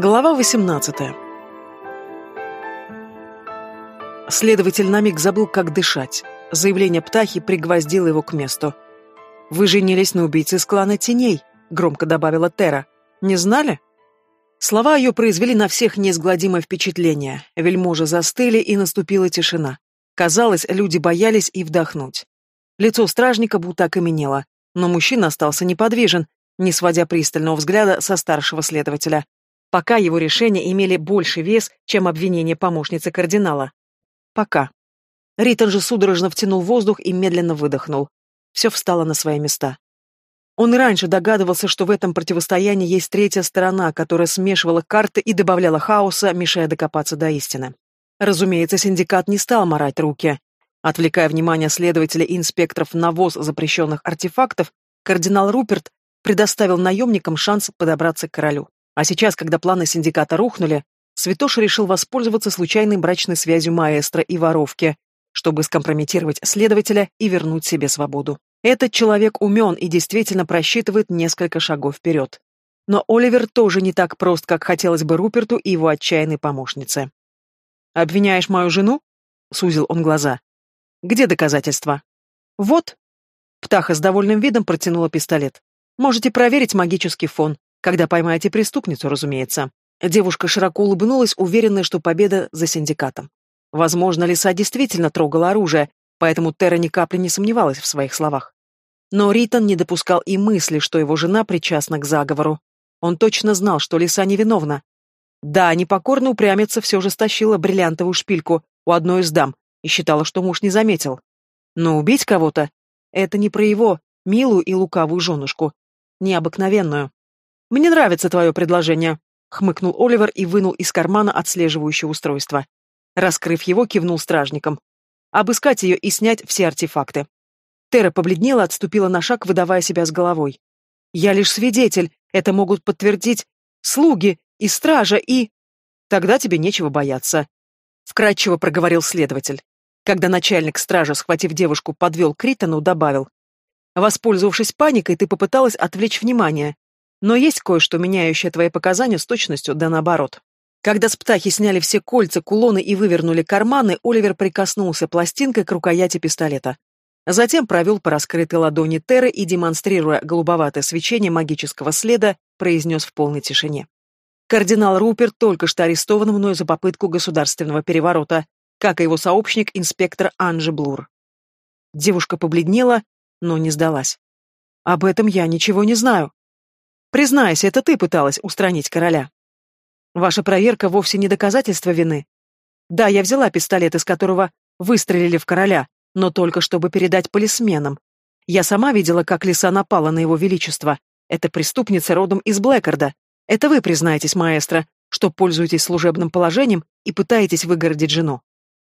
Глава 18 Следователь на миг забыл, как дышать. Заявление птахи пригвоздило его к месту. «Вы женились на убийце из клана теней», — громко добавила Тера. «Не знали?» Слова ее произвели на всех неизгладимое впечатление. Вельможи застыли, и наступила тишина. Казалось, люди боялись и вдохнуть. Лицо стражника будто окаменело, но мужчина остался неподвижен, не сводя пристального взгляда со старшего следователя. Пока его решения имели больше вес, чем обвинение помощницы кардинала. Пока. Ритон же судорожно втянул воздух и медленно выдохнул. Все встало на свои места. Он и раньше догадывался, что в этом противостоянии есть третья сторона, которая смешивала карты и добавляла хаоса, мешая докопаться до истины. Разумеется, синдикат не стал морать руки. Отвлекая внимание следователя и инспекторов на ввоз запрещенных артефактов, кардинал Руперт предоставил наемникам шанс подобраться к королю. А сейчас, когда планы синдиката рухнули, Святоша решил воспользоваться случайной брачной связью маэстро и воровки, чтобы скомпрометировать следователя и вернуть себе свободу. Этот человек умен и действительно просчитывает несколько шагов вперед. Но Оливер тоже не так прост, как хотелось бы Руперту и его отчаянной помощнице. «Обвиняешь мою жену?» — сузил он глаза. «Где доказательства?» «Вот». Птаха с довольным видом протянула пистолет. «Можете проверить магический фон, когда поймаете преступницу, разумеется». Девушка широко улыбнулась, уверенная, что победа за синдикатом. Возможно, лиса действительно трогала оружие, поэтому Терра ни капли не сомневалась в своих словах. Но Ритон не допускал и мысли, что его жена причастна к заговору. Он точно знал, что лиса невиновна. Да, непокорно упрямиться все же стащила бриллиантовую шпильку у одной из дам и считала, что муж не заметил. Но убить кого-то — это не про его милую и лукавую женушку, необыкновенную. «Мне нравится твое предложение», — хмыкнул Оливер и вынул из кармана отслеживающее устройство. Раскрыв его, кивнул стражникам. «Обыскать ее и снять все артефакты». Тера побледнела, отступила на шаг, выдавая себя с головой. «Я лишь свидетель, это могут подтвердить слуги и стража, и...» «Тогда тебе нечего бояться», — вкратчиво проговорил следователь. Когда начальник стражи, схватив девушку, подвел к Ритону, добавил. «Воспользовавшись паникой, ты попыталась отвлечь внимание. Но есть кое-что, меняющее твои показания с точностью да наоборот. Когда с птахи сняли все кольца, кулоны и вывернули карманы, Оливер прикоснулся пластинкой к рукояти пистолета. Затем провел по раскрытой ладони Терры и, демонстрируя голубоватое свечение магического следа, произнес в полной тишине. Кардинал Руперт только что арестован мною за попытку государственного переворота, как и его сообщник, инспектор Анжи Блур. Девушка побледнела, но не сдалась. «Об этом я ничего не знаю», Признайся, это ты пыталась устранить короля. Ваша проверка вовсе не доказательство вины. Да, я взяла пистолет, из которого выстрелили в короля, но только чтобы передать полисменам. Я сама видела, как лиса напала на его величество. Это преступница родом из Блэкарда. Это вы признаетесь, маэстро, что пользуетесь служебным положением и пытаетесь выгородить жену.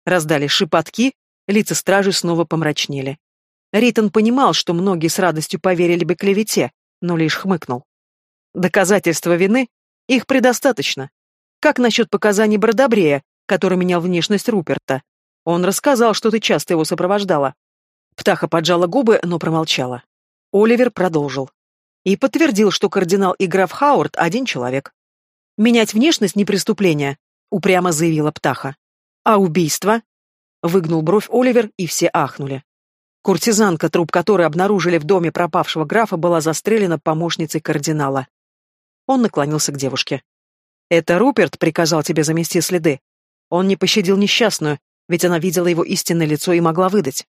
Раздались шепотки, лица стражи снова помрачнели. Ритон понимал, что многие с радостью поверили бы клевете, но лишь хмыкнул. Доказательства вины? Их предостаточно. Как насчет показаний Бродобрея, который менял внешность Руперта? Он рассказал, что ты часто его сопровождала. Птаха поджала губы, но промолчала. Оливер продолжил. И подтвердил, что кардинал и граф Хауард один человек. «Менять внешность не преступление», — упрямо заявила Птаха. «А убийство?» — выгнул бровь Оливер, и все ахнули. Куртизанка, труп которой обнаружили в доме пропавшего графа, была застрелена помощницей кардинала. Он наклонился к девушке. «Это Руперт приказал тебе замести следы. Он не пощадил несчастную, ведь она видела его истинное лицо и могла выдать».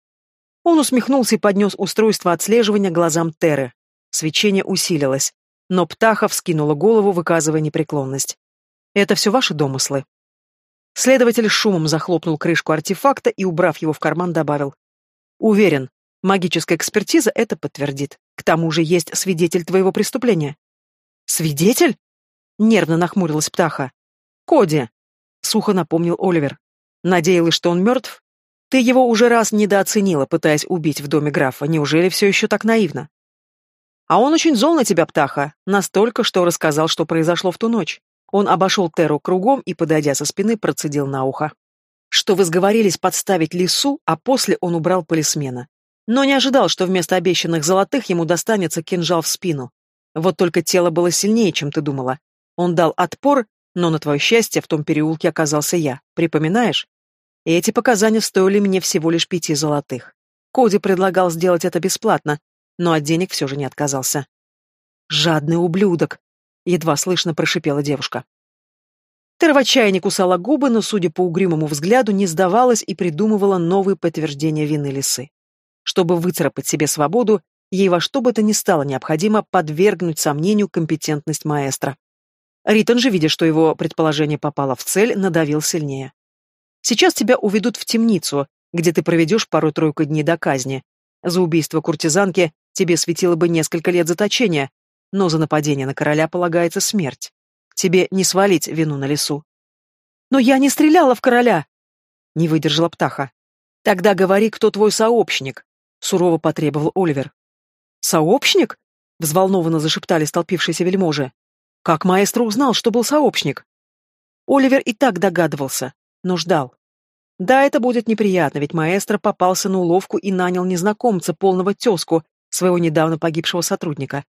Он усмехнулся и поднес устройство отслеживания глазам Терры. Свечение усилилось, но Птаха вскинула голову, выказывая непреклонность. «Это все ваши домыслы». Следователь шумом захлопнул крышку артефакта и, убрав его в карман, добавил. «Уверен, магическая экспертиза это подтвердит. К тому же есть свидетель твоего преступления». «Свидетель?» — нервно нахмурилась птаха. «Коди», — сухо напомнил Оливер. «Надеялась, что он мертв? Ты его уже раз недооценила, пытаясь убить в доме графа. Неужели все еще так наивно?» «А он очень зол на тебя, птаха, настолько, что рассказал, что произошло в ту ночь. Он обошел Теру кругом и, подойдя со спины, процедил на ухо. Что вы сговорились подставить лису, а после он убрал полисмена. Но не ожидал, что вместо обещанных золотых ему достанется кинжал в спину. Вот только тело было сильнее, чем ты думала. Он дал отпор, Но на твое счастье в том переулке оказался я, припоминаешь? И эти показания стоили мне всего лишь пяти золотых. Коди предлагал сделать это бесплатно, но от денег все же не отказался. «Жадный ублюдок!» — едва слышно прошипела девушка. Тер в отчаянии кусала губы, но, судя по угрюмому взгляду, не сдавалась и придумывала новые подтверждения вины лисы. Чтобы выцарапать себе свободу, ей во что бы то ни стало необходимо подвергнуть сомнению компетентность маэстро. Ритон же, видя, что его предположение попало в цель, надавил сильнее. «Сейчас тебя уведут в темницу, где ты проведешь пару-тройку дней до казни. За убийство куртизанки тебе светило бы несколько лет заточения, но за нападение на короля полагается смерть. Тебе не свалить вину на лесу». «Но я не стреляла в короля!» — не выдержала Птаха. «Тогда говори, кто твой сообщник», — сурово потребовал Оливер. «Сообщник?» — взволнованно зашептали столпившиеся вельможи. «Как маэстро узнал, что был сообщник?» Оливер и так догадывался, но ждал. Да, это будет неприятно, ведь маэстро попался на уловку и нанял незнакомца, полного тезку, своего недавно погибшего сотрудника.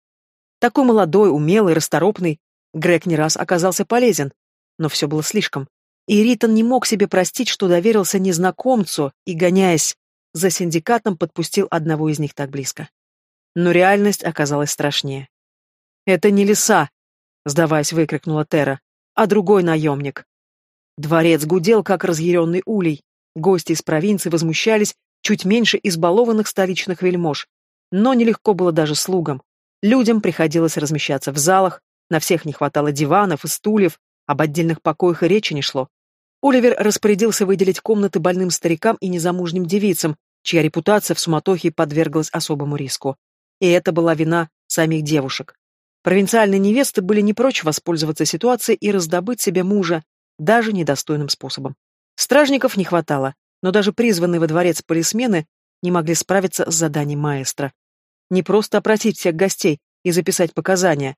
Такой молодой, умелый, расторопный, Грег не раз оказался полезен, но все было слишком. И Ритон не мог себе простить, что доверился незнакомцу и, гоняясь за синдикатом, подпустил одного из них так близко. Но реальность оказалась страшнее. «Это не лиса!» — сдаваясь, выкрикнула Тера, «а другой наемник». Дворец гудел, как разъяренный улей. Гости из провинции возмущались чуть меньше избалованных столичных вельмож. Но нелегко было даже слугам. Людям приходилось размещаться в залах, на всех не хватало диванов и стульев, об отдельных покоях и речи не шло. Оливер распорядился выделить комнаты больным старикам и незамужним девицам, чья репутация в суматохе подверглась особому риску. И это была вина самих девушек. Провинциальные невесты были не прочь воспользоваться ситуацией и раздобыть себе мужа, даже недостойным способом. Стражников не хватало, но даже призванные во дворец полисмены не могли справиться с заданием маэстро. Не просто опросить всех гостей и записать показания.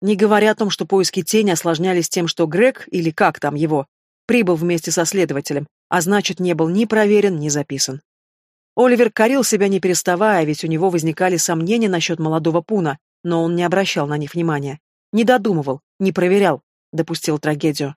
Не говоря о том, что поиски тени осложнялись тем, что Грег, или как там его, прибыл вместе со следователем, а значит, не был ни проверен, ни записан. Оливер корил себя не переставая, ведь у него возникали сомнения насчет молодого Пуна, но он не обращал на них внимания. Не додумывал, не проверял, допустил трагедию.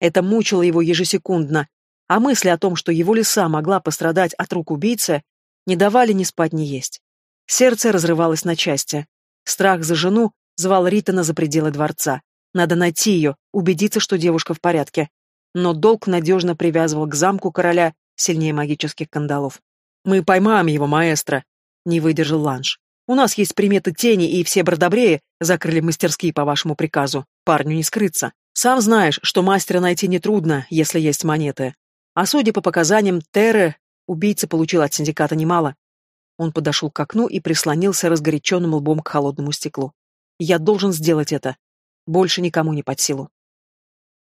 Это мучило его ежесекундно, а мысли о том, что его лиса могла пострадать от рук убийцы, не давали ни спать, ни есть. Сердце разрывалось на части. Страх за жену звал Ритана за пределы дворца. Надо найти ее, убедиться, что девушка в порядке но долг надежно привязывал к замку короля сильнее магических кандалов. «Мы поймаем его, маэстро», — не выдержал Ланж. «У нас есть приметы тени, и все бродобреи закрыли мастерские по вашему приказу. Парню не скрыться. Сам знаешь, что мастера найти нетрудно, если есть монеты. А судя по показаниям Терры, убийца получил от синдиката немало». Он подошел к окну и прислонился разгоряченным лбом к холодному стеклу. «Я должен сделать это. Больше никому не под силу».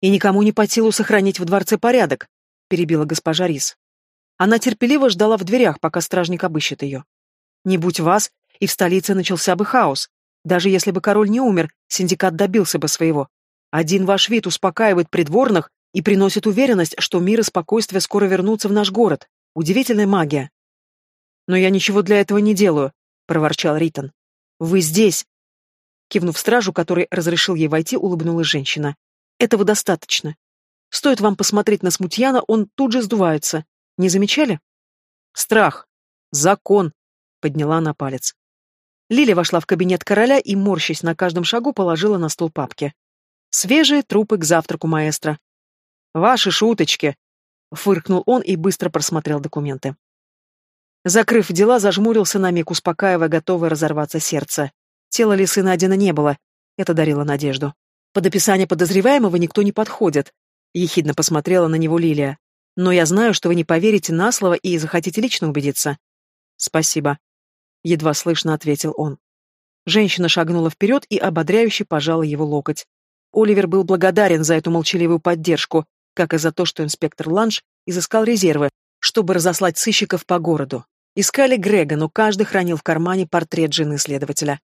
И никому не по силу сохранить в дворце порядок, перебила госпожа Рис. Она терпеливо ждала в дверях, пока стражник обыщет ее. Не будь вас, и в столице начался бы хаос. Даже если бы король не умер, синдикат добился бы своего. Один ваш вид успокаивает придворных и приносит уверенность, что мир и спокойствие скоро вернутся в наш город. Удивительная магия. Но я ничего для этого не делаю, проворчал Ритон. Вы здесь. Кивнув стражу, который разрешил ей войти, улыбнулась женщина. Этого достаточно. Стоит вам посмотреть на смутьяна, он тут же сдувается. Не замечали? Страх. Закон. Подняла на палец. Лиля вошла в кабинет короля и, морщась на каждом шагу, положила на стол папки. Свежие трупы к завтраку маэстро. Ваши шуточки. Фыркнул он и быстро просмотрел документы. Закрыв дела, зажмурился на миг, успокаивая, готовое разорваться сердце. Тела лисы найдено не было. Это дарило надежду. Под описание подозреваемого никто не подходит. Ехидно посмотрела на него Лилия. Но я знаю, что вы не поверите на слово и захотите лично убедиться. Спасибо. Едва слышно ответил он. Женщина шагнула вперед и ободряюще пожала его локоть. Оливер был благодарен за эту молчаливую поддержку, как и за то, что инспектор Ланш изыскал резервы, чтобы разослать сыщиков по городу. Искали Грега, но каждый хранил в кармане портрет жены следователя.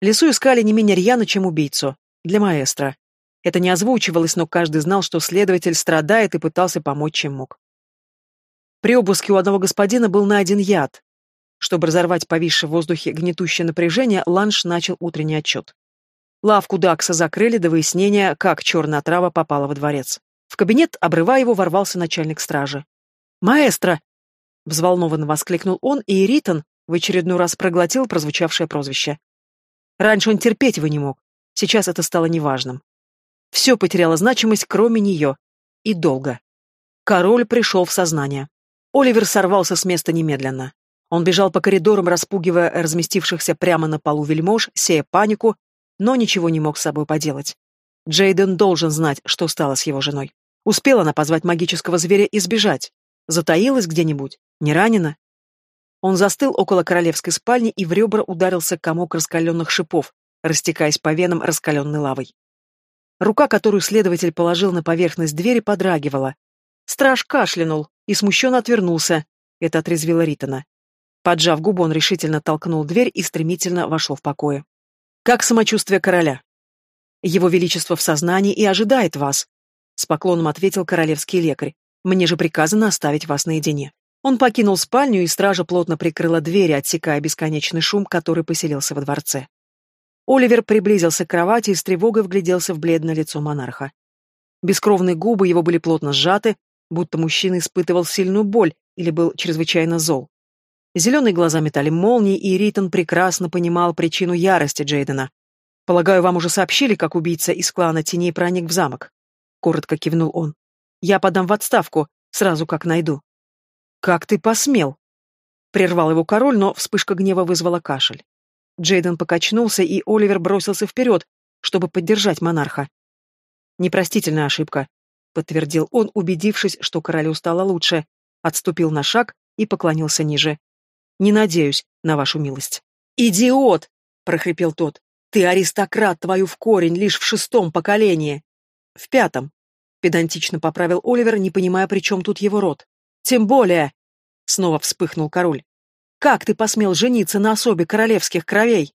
Лесу искали не менее рьяно, чем убийцу для маэстро. Это не озвучивалось, но каждый знал, что следователь страдает и пытался помочь, чем мог. При обыске у одного господина был найден яд. Чтобы разорвать повисшее в воздухе гнетущее напряжение, Ланш начал утренний отчет. Лавку Дакса закрыли до выяснения, как черная трава попала во дворец. В кабинет, обрывая его, ворвался начальник стражи. «Маэстро!» — взволнованно воскликнул он, и Ритон в очередной раз проглотил прозвучавшее прозвище. Раньше он терпеть его не мог, сейчас это стало неважным. Все потеряло значимость, кроме нее. И долго. Король пришел в сознание. Оливер сорвался с места немедленно. Он бежал по коридорам, распугивая разместившихся прямо на полу вельмож, сея панику, но ничего не мог с собой поделать. Джейден должен знать, что стало с его женой. Успела она позвать магического зверя и сбежать. Затаилась где-нибудь? Не ранена? Он застыл около королевской спальни и в ребра ударился комок раскаленных шипов, растекаясь по венам раскаленной лавой. Рука, которую следователь положил на поверхность двери, подрагивала. Страж кашлянул и смущенно отвернулся. Это отрезвило Ритона. Поджав губу, он решительно толкнул дверь и стремительно вошел в покое. «Как самочувствие короля?» «Его Величество в сознании и ожидает вас», — с поклоном ответил королевский лекарь. «Мне же приказано оставить вас наедине». Он покинул спальню, и стража плотно прикрыла двери, отсекая бесконечный шум, который поселился во дворце. Оливер приблизился к кровати и с тревогой вгляделся в бледное лицо монарха. Бескровные губы его были плотно сжаты, будто мужчина испытывал сильную боль или был чрезвычайно зол. Зеленые глаза метали молнии, и Ритон прекрасно понимал причину ярости Джейдена. «Полагаю, вам уже сообщили, как убийца из клана теней проник в замок?» Коротко кивнул он. «Я подам в отставку, сразу как найду». «Как ты посмел?» Прервал его король, но вспышка гнева вызвала кашель. Джейден покачнулся, и Оливер бросился вперед, чтобы поддержать монарха. «Непростительная ошибка», — подтвердил он, убедившись, что королю стало лучше, отступил на шаг и поклонился ниже. «Не надеюсь на вашу милость». «Идиот!» — прохрипел тот. «Ты аристократ, твою в корень, лишь в шестом поколении». «В пятом», — педантично поправил Оливер, не понимая, при чем тут его род. Тем более, снова вспыхнул король. Как ты посмел жениться на особе королевских кровей?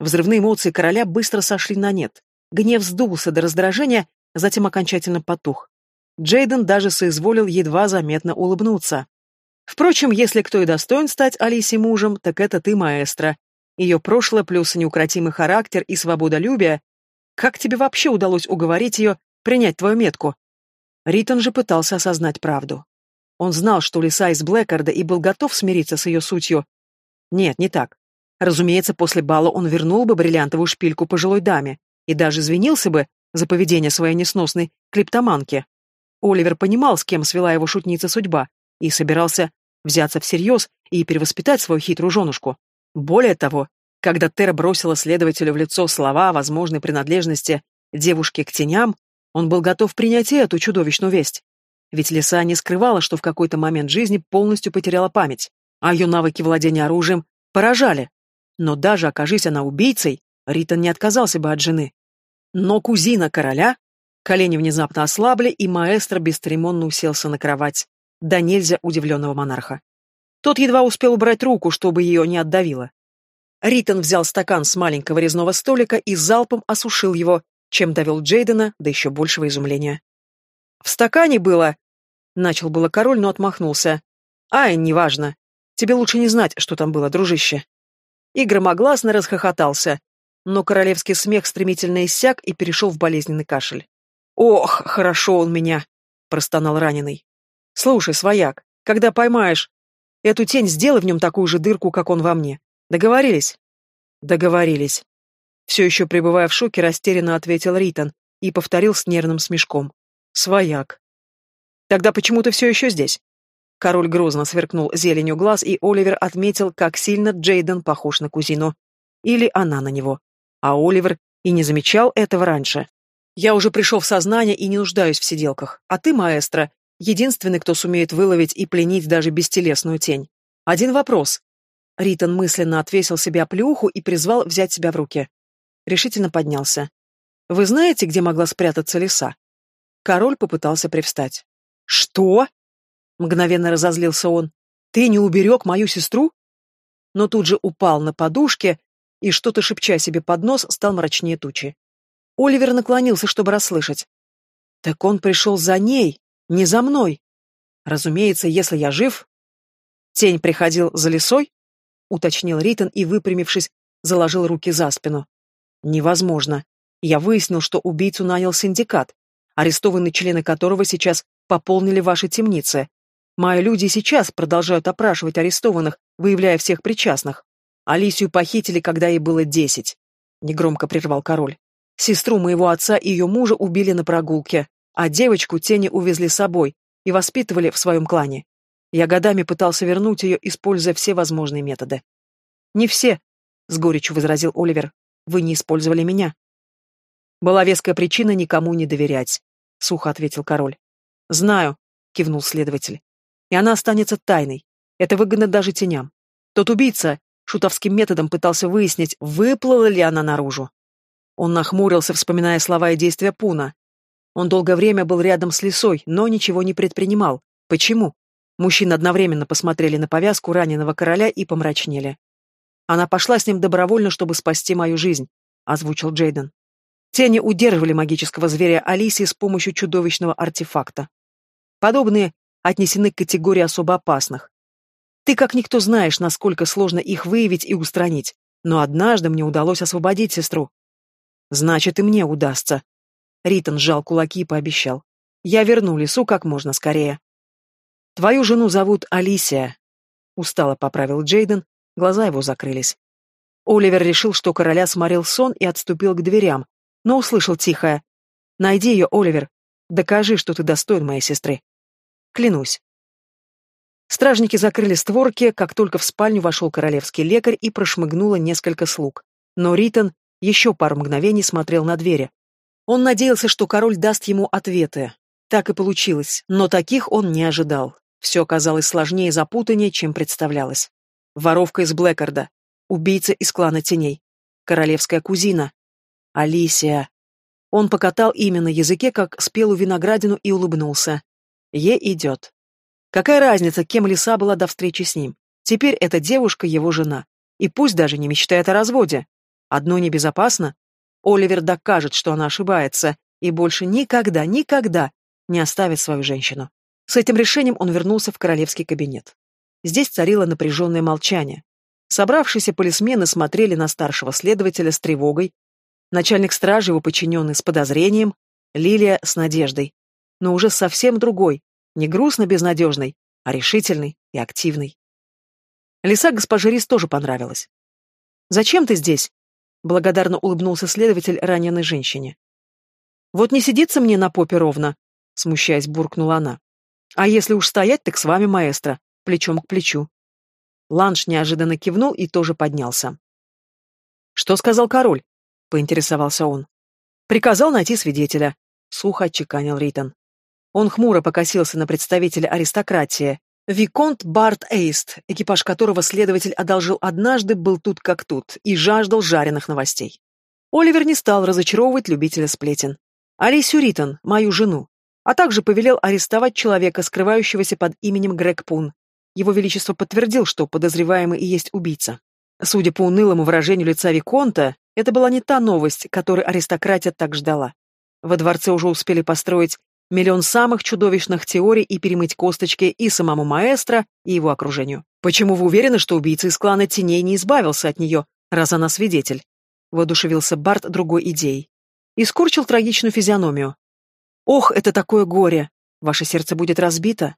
Взрывные эмоции короля быстро сошли на нет. Гнев сдулся до раздражения, затем окончательно потух. Джейден даже соизволил едва заметно улыбнуться. Впрочем, если кто и достоин стать Алисе мужем, так это ты, маэстро. Ее прошлое плюс неукротимый характер и свободолюбие. Как тебе вообще удалось уговорить ее принять твою метку? Ритон же пытался осознать правду. Он знал, что лиса из Блэкарда и был готов смириться с ее сутью. Нет, не так. Разумеется, после бала он вернул бы бриллиантовую шпильку пожилой даме и даже извинился бы за поведение своей несносной клептоманки. Оливер понимал, с кем свела его шутница судьба, и собирался взяться всерьез и перевоспитать свою хитрую женушку. Более того, когда Тера бросила следователю в лицо слова о возможной принадлежности девушки к теням, он был готов принять и эту чудовищную весть. Ведь Лиса не скрывала, что в какой-то момент жизни полностью потеряла память, а ее навыки владения оружием поражали. Но даже окажись она убийцей, Ритон не отказался бы от жены. Но кузина короля... Колени внезапно ослабли, и маэстро бесцеремонно уселся на кровать. Да нельзя удивленного монарха. Тот едва успел убрать руку, чтобы ее не отдавило. Ритон взял стакан с маленького резного столика и залпом осушил его, чем довел Джейдена до еще большего изумления. В стакане было... Начал было король, но отмахнулся. Ай, неважно. Тебе лучше не знать, что там было, дружище. И громогласно расхохотался, но королевский смех стремительно иссяк и перешел в болезненный кашель. «Ох, хорошо он меня!» — простонал раненый. «Слушай, свояк, когда поймаешь эту тень, сделай в нем такую же дырку, как он во мне. Договорились?» «Договорились». Все еще пребывая в шоке, растерянно ответил Ритон и повторил с нервным смешком. Свояк. Тогда почему ты все еще здесь? Король грозно сверкнул зеленью глаз, и Оливер отметил, как сильно Джейден похож на кузину. Или она на него. А Оливер и не замечал этого раньше. Я уже пришел в сознание и не нуждаюсь в сиделках. А ты, маэстро, единственный, кто сумеет выловить и пленить даже бестелесную тень. Один вопрос. Ритон мысленно отвесил себе оплеуху и призвал взять себя в руки. Решительно поднялся. Вы знаете, где могла спрятаться лиса? Король попытался привстать. «Что?» — мгновенно разозлился он. «Ты не уберег мою сестру?» Но тут же упал на подушке и, что-то шепча себе под нос, стал мрачнее тучи. Оливер наклонился, чтобы расслышать. «Так он пришел за ней, не за мной. Разумеется, если я жив...» «Тень приходил за лесой?» — уточнил Ритон и, выпрямившись, заложил руки за спину. Невозможно. Я выяснил, что убийцу нанял синдикат, арестованные члены которого сейчас пополнили ваши темницы. Мои люди сейчас продолжают опрашивать арестованных, выявляя всех причастных. Алисию похитили, когда ей было десять. Негромко прервал король. Сестру моего отца и ее мужа убили на прогулке, а девочку тени увезли с собой и воспитывали в своем клане. Я годами пытался вернуть ее, используя все возможные методы. «Не все», — с горечью возразил Оливер. «Вы не использовали меня». «Была веская причина никому не доверять», — сухо ответил король. «Знаю», — кивнул следователь. «И она останется тайной. Это выгодно даже теням. Тот убийца шутовским методом пытался выяснить, выплыла ли она наружу. Он нахмурился, вспоминая слова и действия Пуна. Он долгое время был рядом с лисой, но ничего не предпринимал. Почему? Мужчины одновременно посмотрели на повязку раненого короля и помрачнели. «Она пошла с ним добровольно, чтобы спасти мою жизнь», — озвучил Джейден. Тени удерживали магического зверя Алисии с помощью чудовищного артефакта. Подобные отнесены к категории особо опасных. Ты как никто знаешь, насколько сложно их выявить и устранить, но однажды мне удалось освободить сестру. Значит, и мне удастся. Ритон сжал кулаки и пообещал. Я верну лесу как можно скорее. Твою жену зовут Алисия. Устало поправил Джейден, глаза его закрылись. Оливер решил, что короля сморил сон и отступил к дверям, но услышал тихое. «Найди ее, Оливер. Докажи, что ты достоин моей сестры». Клянусь. Стражники закрыли створки, как только в спальню вошел королевский лекарь и прошмыгнуло несколько слуг. Но Ритон еще пару мгновений смотрел на двери. Он надеялся, что король даст ему ответы. Так и получилось, но таких он не ожидал. Все оказалось сложнее и запутаннее, чем представлялось. Воровка из Блэкарда, убийца из клана теней, королевская кузина, Алисия. Он покатал имя на языке, как спелую виноградину, и улыбнулся. Е идет. Какая разница, кем Лиса была до встречи с ним? Теперь эта девушка его жена. И пусть даже не мечтает о разводе. Одно небезопасно. Оливер докажет, что она ошибается, и больше никогда, никогда не оставит свою женщину. С этим решением он вернулся в королевский кабинет. Здесь царило напряженное молчание. Собравшиеся полисмены смотрели на старшего следователя с тревогой, начальник стражи его подчиненный с подозрением, Лилия с надеждой. Но уже совсем другой, не грустно безнадежный, а решительный и активный. Лиса госпожи Рис тоже понравилась. «Зачем ты здесь?» — благодарно улыбнулся следователь раненой женщине. «Вот не сидится мне на попе ровно», — смущаясь, буркнула она. «А если уж стоять, так с вами, маэстро, плечом к плечу». Ланш неожиданно кивнул и тоже поднялся. «Что сказал король?» — поинтересовался он. «Приказал найти свидетеля», — сухо отчеканил Рейтон. Он хмуро покосился на представителя аристократии. Виконт Барт Эйст, экипаж которого следователь одолжил однажды, был тут как тут и жаждал жареных новостей. Оливер не стал разочаровывать любителя сплетен. Алисию Ритон, мою жену, а также повелел арестовать человека, скрывающегося под именем Грег Пун. Его Величество подтвердил, что подозреваемый и есть убийца. Судя по унылому выражению лица Виконта, это была не та новость, которой аристократия так ждала. Во дворце уже успели построить миллион самых чудовищных теорий и перемыть косточки и самому маэстро, и его окружению. Почему вы уверены, что убийца из клана теней не избавился от нее, раз она свидетель? Воодушевился Барт другой идеей. И скорчил трагичную физиономию. Ох, это такое горе! Ваше сердце будет разбито.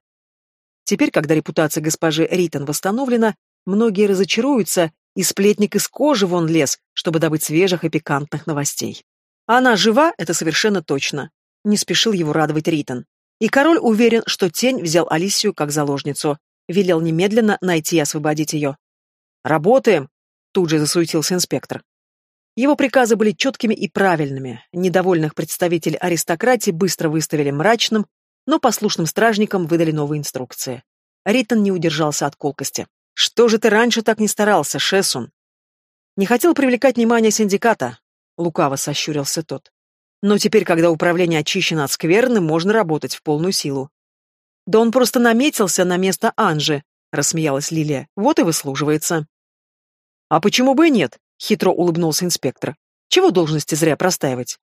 Теперь, когда репутация госпожи Ритон восстановлена, многие разочаруются и сплетник из кожи вон лез, чтобы добыть свежих и пикантных новостей. Она жива, это совершенно точно. Не спешил его радовать Ритон. И король уверен, что тень взял Алисию как заложницу. Велел немедленно найти и освободить ее. «Работаем!» — тут же засуетился инспектор. Его приказы были четкими и правильными. Недовольных представителей аристократии быстро выставили мрачным, но послушным стражникам выдали новые инструкции. Ритон не удержался от колкости. Что же ты раньше так не старался, Шесун? Не хотел привлекать внимание синдиката, лукаво сощурился тот. Но теперь, когда управление очищено от скверны, можно работать в полную силу. Да он просто наметился на место Анжи, рассмеялась Лилия. Вот и выслуживается. А почему бы и нет? хитро улыбнулся инспектор. Чего должности зря простаивать?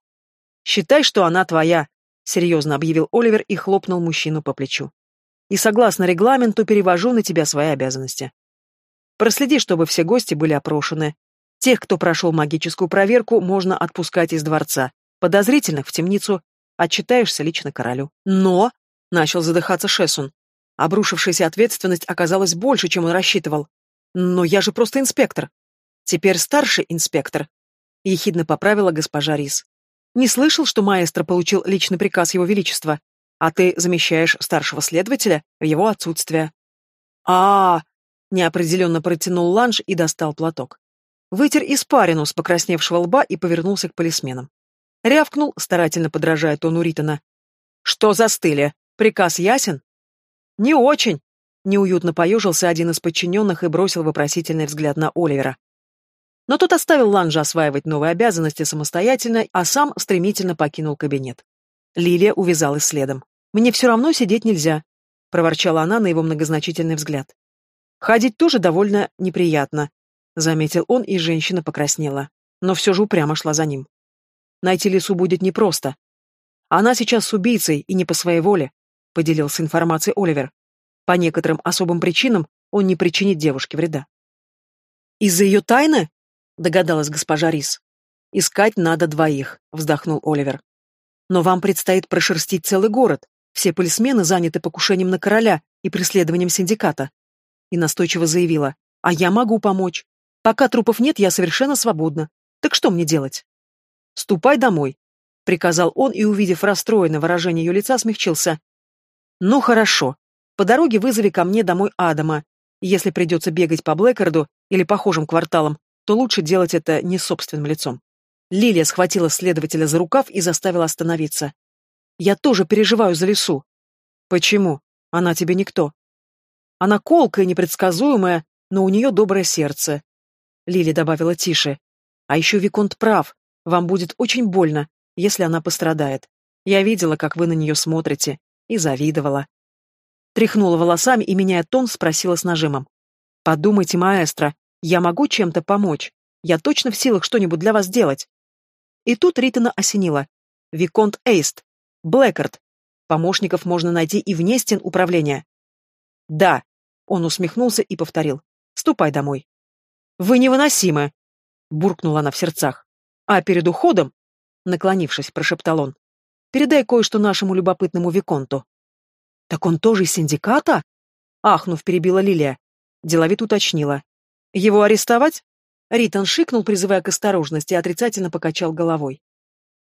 Считай, что она твоя, серьезно объявил Оливер и хлопнул мужчину по плечу и, согласно регламенту, перевожу на тебя свои обязанности. Проследи, чтобы все гости были опрошены. Тех, кто прошел магическую проверку, можно отпускать из дворца. Подозрительных в темницу. Отчитаешься лично королю. Но, — начал задыхаться Шесун, — обрушившаяся ответственность оказалась больше, чем он рассчитывал. Но я же просто инспектор. Теперь старший инспектор. Ехидно поправила госпожа Рис. Не слышал, что маэстро получил личный приказ его величества, а ты замещаешь старшего следователя в его отсутствие. а, -а, -а неопределенно протянул ланж и достал платок. Вытер испарину с покрасневшего лба и повернулся к полисменам. Рявкнул, старательно подражая тону Ритона. «Что застыли? Приказ ясен?» «Не очень», — неуютно поежился один из подчиненных и бросил вопросительный взгляд на Оливера. Но тот оставил Ланжа осваивать новые обязанности самостоятельно, а сам стремительно покинул кабинет. Лилия увязалась следом. «Мне все равно сидеть нельзя», — проворчала она на его многозначительный взгляд. «Ходить тоже довольно неприятно», — заметил он, и женщина покраснела. Но все же упрямо шла за ним. Найти лесу будет непросто. Она сейчас с убийцей и не по своей воле, — поделился информацией Оливер. По некоторым особым причинам он не причинит девушке вреда. «Из-за ее тайны?» — догадалась госпожа Рис. «Искать надо двоих», — вздохнул Оливер. «Но вам предстоит прошерстить целый город. Все полисмены заняты покушением на короля и преследованием синдиката». И настойчиво заявила. «А я могу помочь. Пока трупов нет, я совершенно свободна. Так что мне делать?» «Ступай домой», — приказал он и, увидев расстроенное выражение ее лица, смягчился. «Ну хорошо. По дороге вызови ко мне домой Адама. Если придется бегать по Блэкарду или похожим кварталам, то лучше делать это не собственным лицом». Лилия схватила следователя за рукав и заставила остановиться. «Я тоже переживаю за лесу». «Почему? Она тебе никто». «Она колкая, непредсказуемая, но у нее доброе сердце». Лили добавила тише. «А еще Виконт прав. Вам будет очень больно, если она пострадает. Я видела, как вы на нее смотрите, и завидовала. Тряхнула волосами и, меняя тон, спросила с нажимом. «Подумайте, маэстро, я могу чем-то помочь? Я точно в силах что-нибудь для вас сделать?» И тут Ритана осенила. «Виконт Эйст. Блэкард. Помощников можно найти и вне стен управления». «Да», — он усмехнулся и повторил. «Ступай домой». «Вы невыносимы!» — буркнула она в сердцах. А перед уходом, наклонившись, прошептал он, передай кое-что нашему любопытному Виконту. Так он тоже из синдиката? Ахнув, перебила Лилия. Деловит уточнила. Его арестовать? Ритон шикнул, призывая к осторожности, и отрицательно покачал головой.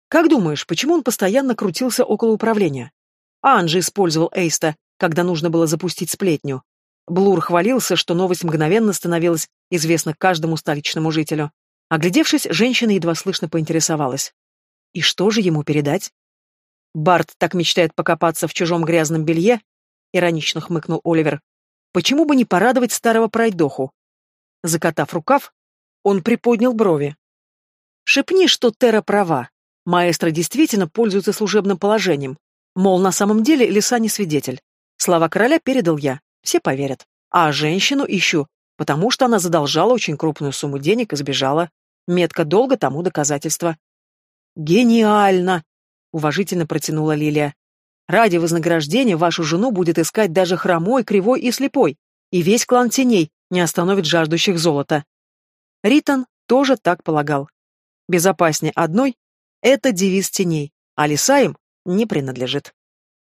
Как думаешь, почему он постоянно крутился около управления? Анжи использовал Эйста, когда нужно было запустить сплетню. Блур хвалился, что новость мгновенно становилась известна каждому столичному жителю. Оглядевшись, женщина едва слышно поинтересовалась. И что же ему передать? Барт так мечтает покопаться в чужом грязном белье, иронично хмыкнул Оливер. Почему бы не порадовать старого пройдоху? Закатав рукав, он приподнял брови. Шепни, что Тера права. Маэстро действительно пользуется служебным положением. Мол, на самом деле лиса не свидетель. Слова короля передал я. Все поверят. А женщину ищу, потому что она задолжала очень крупную сумму денег и сбежала. Метка долго тому доказательство. «Гениально!» — уважительно протянула Лилия. «Ради вознаграждения вашу жену будет искать даже хромой, кривой и слепой, и весь клан теней не остановит жаждущих золота». Ритон тоже так полагал. Безопаснее одной — это девиз теней, а леса им не принадлежит.